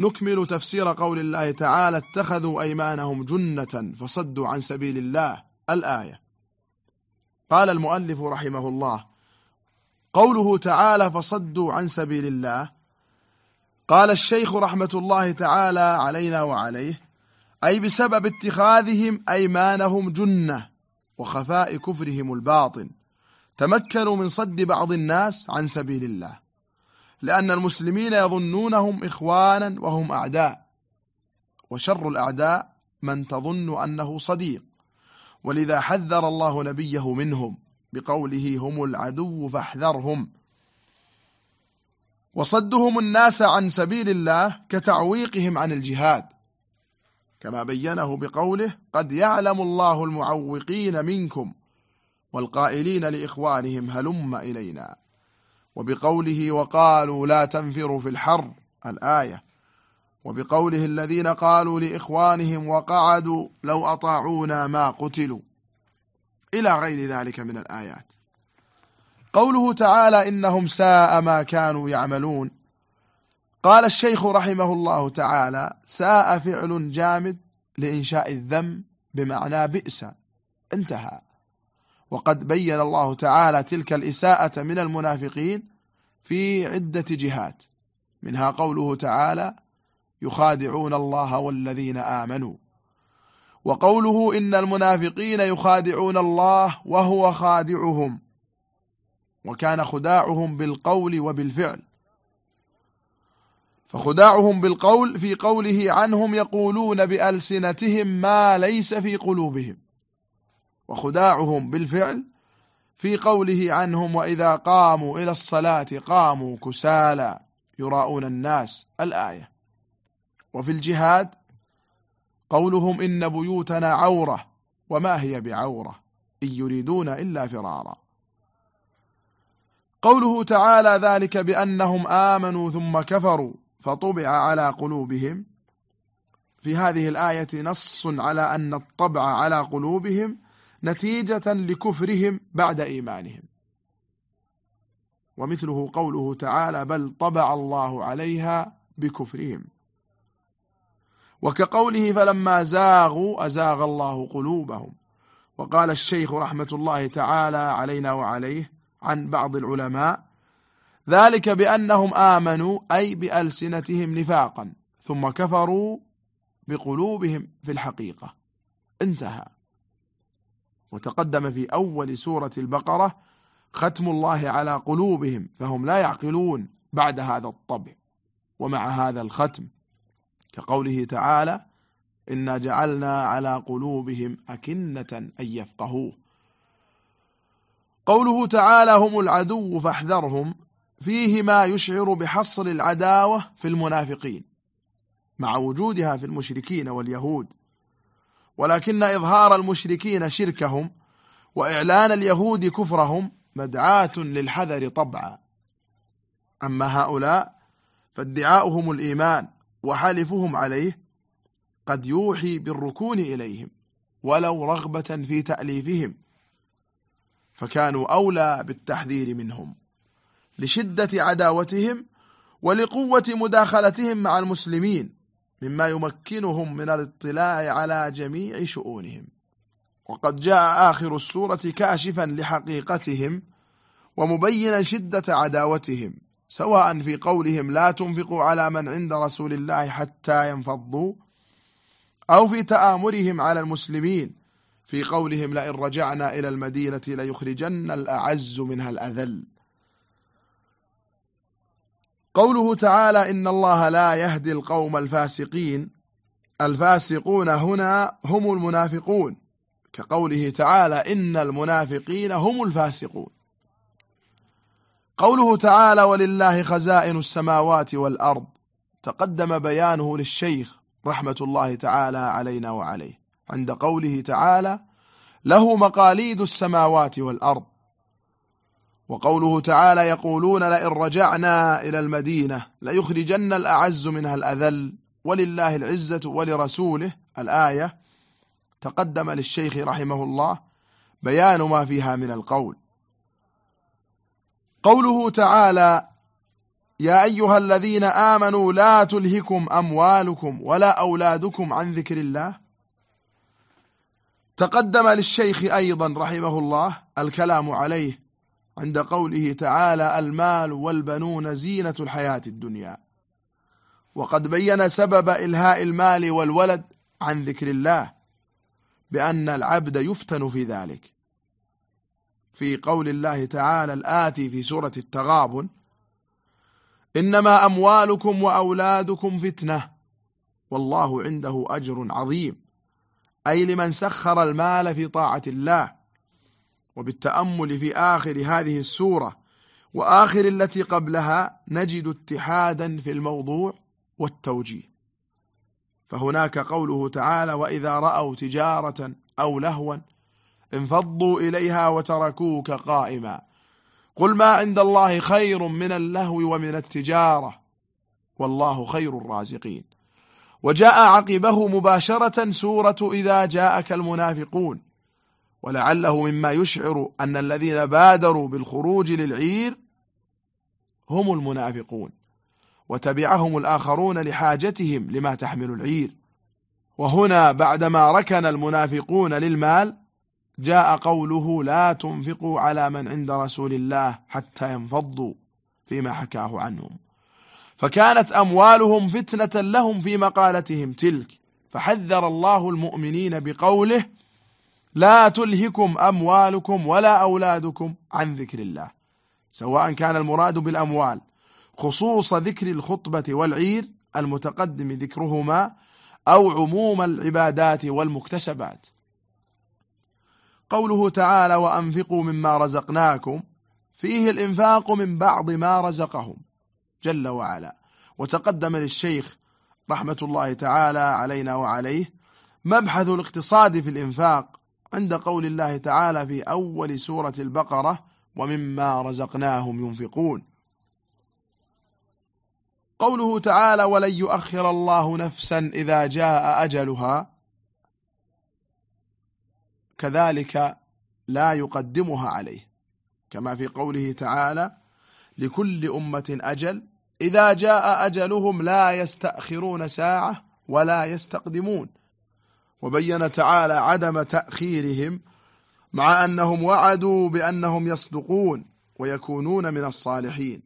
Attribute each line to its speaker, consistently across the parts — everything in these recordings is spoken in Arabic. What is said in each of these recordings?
Speaker 1: نكمل تفسير قول الله تعالى اتخذوا أيمانهم جنة فصدوا عن سبيل الله الآية قال المؤلف رحمه الله قوله تعالى فصدوا عن سبيل الله قال الشيخ رحمة الله تعالى علينا وعليه أي بسبب اتخاذهم أيمانهم جنة وخفاء كفرهم الباطن تمكنوا من صد بعض الناس عن سبيل الله لأن المسلمين يظنونهم إخوانا وهم أعداء وشر الأعداء من تظن أنه صديق ولذا حذر الله نبيه منهم بقوله هم العدو فاحذرهم وصدهم الناس عن سبيل الله كتعويقهم عن الجهاد كما بينه بقوله قد يعلم الله المعوقين منكم والقائلين لإخوانهم هلم إلينا وبقوله وقالوا لا تنفروا في الحر الآية وبقوله الذين قالوا لإخوانهم وقعدوا لو أطاعونا ما قتلوا إلى غير ذلك من الآيات قوله تعالى إنهم ساء ما كانوا يعملون قال الشيخ رحمه الله تعالى ساء فعل جامد لإنشاء الذم بمعنى بئس انتهى وقد بين الله تعالى تلك الإساءة من المنافقين في عدة جهات منها قوله تعالى يخادعون الله والذين آمنوا وقوله إن المنافقين يخادعون الله وهو خادعهم وكان خداعهم بالقول وبالفعل فخداعهم بالقول في قوله عنهم يقولون بألسنتهم ما ليس في قلوبهم وخداعهم بالفعل في قوله عنهم وإذا قاموا إلى الصلاة قاموا كسالى يراؤون الناس الآية وفي الجهاد قولهم إن بيوتنا عورة وما هي بعورة إن يريدون إلا فرارا قوله تعالى ذلك بأنهم آمنوا ثم كفروا فطبع على قلوبهم في هذه الآية نص على أن الطبع على قلوبهم نتيجة لكفرهم بعد إيمانهم ومثله قوله تعالى بل طبع الله عليها بكفرهم وكقوله فلما زاغوا أزاغ الله قلوبهم وقال الشيخ رحمة الله تعالى علينا وعليه عن بعض العلماء ذلك بأنهم آمنوا أي بألسنتهم نفاقا ثم كفروا بقلوبهم في الحقيقة انتهى وتقدم في أول سورة البقرة ختم الله على قلوبهم فهم لا يعقلون بعد هذا الطبع ومع هذا الختم كقوله تعالى إنا جعلنا على قلوبهم أكنة أن يفقهوه قوله تعالى هم العدو فاحذرهم فيه ما يشعر بحصر العداوة في المنافقين مع وجودها في المشركين واليهود ولكن إظهار المشركين شركهم وإعلان اليهود كفرهم مدعاة للحذر طبعا أما هؤلاء فادعاؤهم الإيمان وحلفهم عليه قد يوحي بالركون إليهم ولو رغبة في تأليفهم فكانوا أولى بالتحذير منهم لشدة عداوتهم ولقوة مداخلتهم مع المسلمين مما يمكنهم من الاطلاع على جميع شؤونهم وقد جاء آخر السورة كاشفا لحقيقتهم ومبينا شدة عداوتهم سواء في قولهم لا تنفقوا على من عند رسول الله حتى ينفضوا أو في تآمرهم على المسلمين في قولهم لئن رجعنا إلى المدينة ليخرجن الأعز منها الأذل قوله تعالى إن الله لا يهدي القوم الفاسقين الفاسقون هنا هم المنافقون كقوله تعالى إن المنافقين هم الفاسقون قوله تعالى ولله خزائن السماوات والأرض تقدم بيانه للشيخ رحمة الله تعالى علينا وعليه عند قوله تعالى له مقاليد السماوات والأرض وقوله تعالى يقولون لئن رجعنا إلى المدينة ليخرجن الأعز منها الأذل ولله العزة ولرسوله الآية تقدم للشيخ رحمه الله بيان ما فيها من القول قوله تعالى يا أيها الذين آمنوا لا تلهكم أموالكم ولا أولادكم عن ذكر الله تقدم للشيخ أيضا رحمه الله الكلام عليه عند قوله تعالى المال والبنون زينة الحياة الدنيا وقد بين سبب إلهاء المال والولد عن ذكر الله بأن العبد يفتن في ذلك في قول الله تعالى الآتي في سورة التغابن إنما أموالكم وأولادكم فتنة والله عنده أجر عظيم أي لمن سخر المال في طاعة الله وبالتأمل في آخر هذه السورة وآخر التي قبلها نجد اتحادا في الموضوع والتوجيه فهناك قوله تعالى وإذا رأوا تجارة أو لهوا انفضوا إليها وتركوك قائما قل ما عند الله خير من اللهو ومن التجارة والله خير الرازقين وجاء عقبه مباشرة سورة إذا جاءك المنافقون ولعله مما يشعر أن الذين بادروا بالخروج للعير هم المنافقون وتبعهم الآخرون لحاجتهم لما تحمل العير وهنا بعدما ركن المنافقون للمال جاء قوله لا تنفقوا على من عند رسول الله حتى ينفضوا فيما حكاه عنهم فكانت أموالهم فتنة لهم في مقالتهم تلك فحذر الله المؤمنين بقوله لا تلهكم أموالكم ولا أولادكم عن ذكر الله سواء كان المراد بالأموال خصوص ذكر الخطبة والعير المتقدم ذكرهما أو عموم العبادات والمكتسبات قوله تعالى وأنفقوا مما رزقناكم فيه الإنفاق من بعض ما رزقهم جل وعلا وتقدم للشيخ رحمة الله تعالى علينا وعليه مبحث الاقتصاد في الإنفاق عند قول الله تعالى في أول سورة البقرة ومما رزقناهم ينفقون قوله تعالى ولن يؤخر الله نفسا إذا جاء أجلها كذلك لا يقدمها عليه كما في قوله تعالى لكل أمة أجل إذا جاء أجلهم لا يستأخرون ساعة ولا يستقدمون وبين تعالى عدم تأخيرهم مع أنهم وعدوا بأنهم يصدقون ويكونون من الصالحين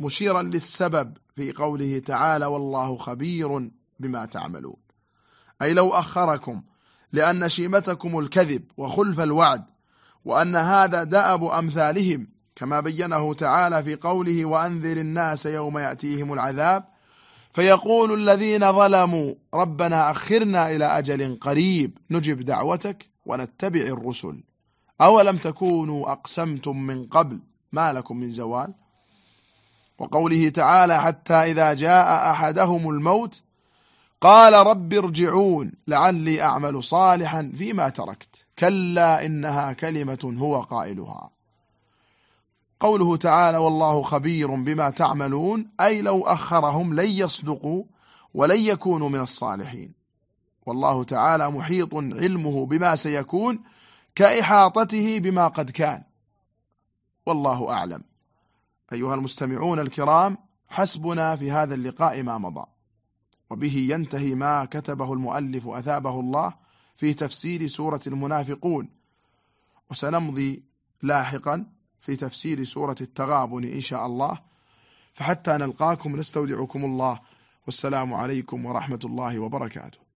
Speaker 1: مشيرا للسبب في قوله تعالى والله خبير بما تعملون أي لو أخركم لأن شيمتكم الكذب وخلف الوعد وأن هذا دأب أمثالهم كما بينه تعالى في قوله وأنذر الناس يوم يأتيهم العذاب فيقول الذين ظلموا ربنا أخرنا إلى أجل قريب نجب دعوتك ونتبع الرسل أولم تكونوا أقسمتم من قبل ما لكم من زوال وقوله تعالى حتى إذا جاء أحدهم الموت قال رب ارجعون لعلي أعمل صالحا فيما تركت كلا إنها كلمة هو قائلها قوله تعالى والله خبير بما تعملون أي لو أخرهم لن يصدقوا ولن يكونوا من الصالحين والله تعالى محيط علمه بما سيكون كإحاطته بما قد كان والله أعلم أيها المستمعون الكرام حسبنا في هذا اللقاء ما مضى وبه ينتهي ما كتبه المؤلف أثابه الله في تفسير سورة المنافقون وسنمضي لاحقا في تفسير سورة التغابن إن شاء الله فحتى نلقاكم نستودعكم الله والسلام عليكم ورحمة الله وبركاته